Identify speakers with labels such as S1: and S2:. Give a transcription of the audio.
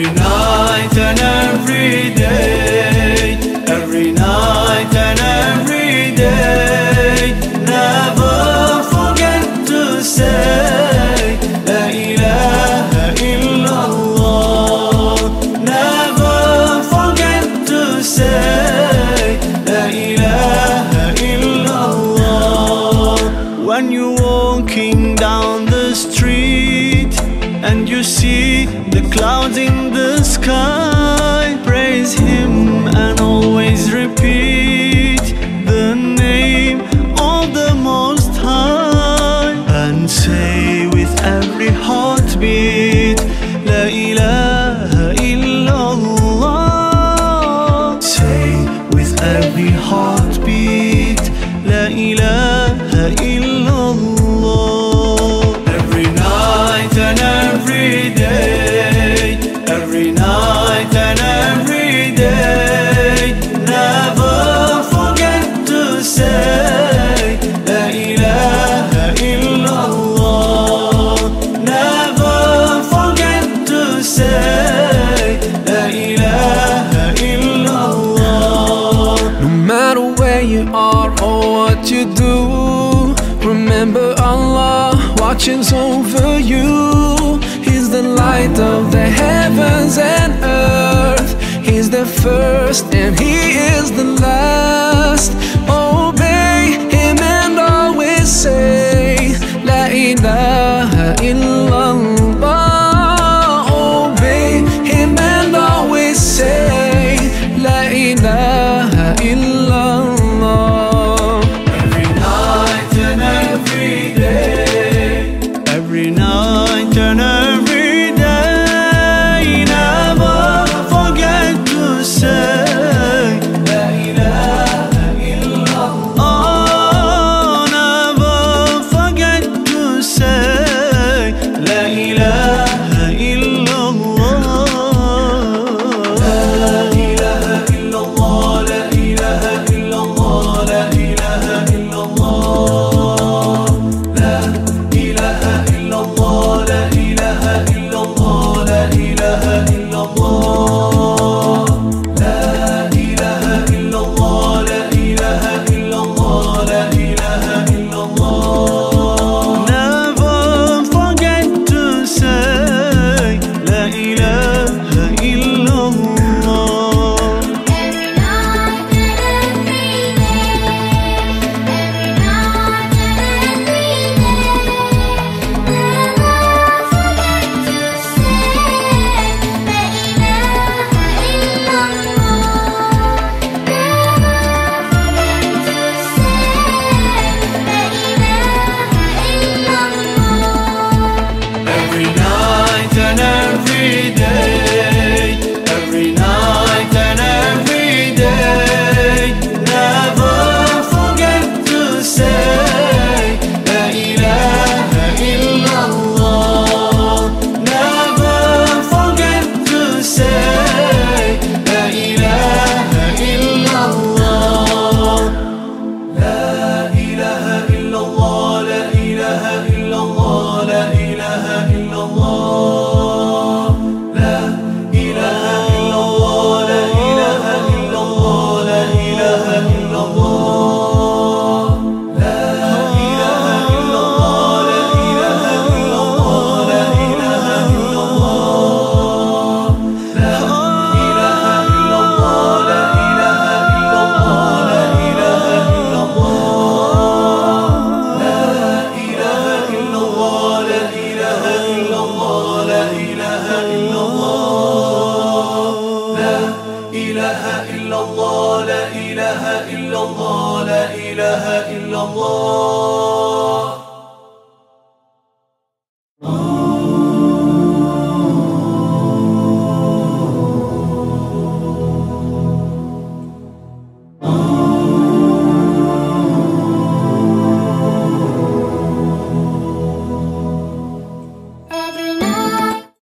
S1: Every night and every day. Every night and every day. Never forget to say La ilaha illallah. Never forget to say La ilaha illallah.
S2: When you're walking down the street And you see the clouds in cama. watches over you. He's the light of the heavens and earth. He's the first and he breathe